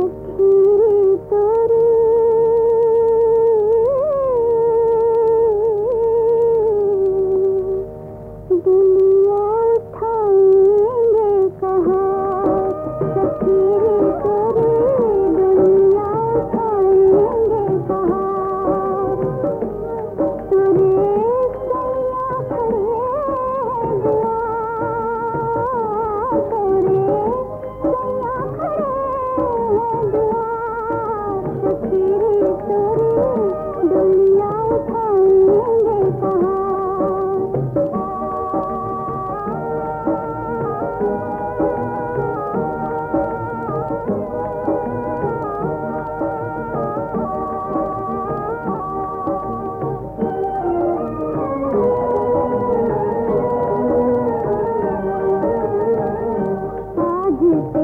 सखी गीत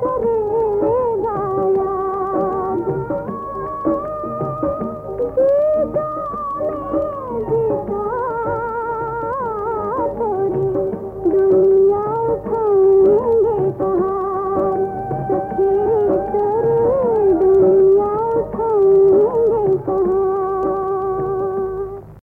Música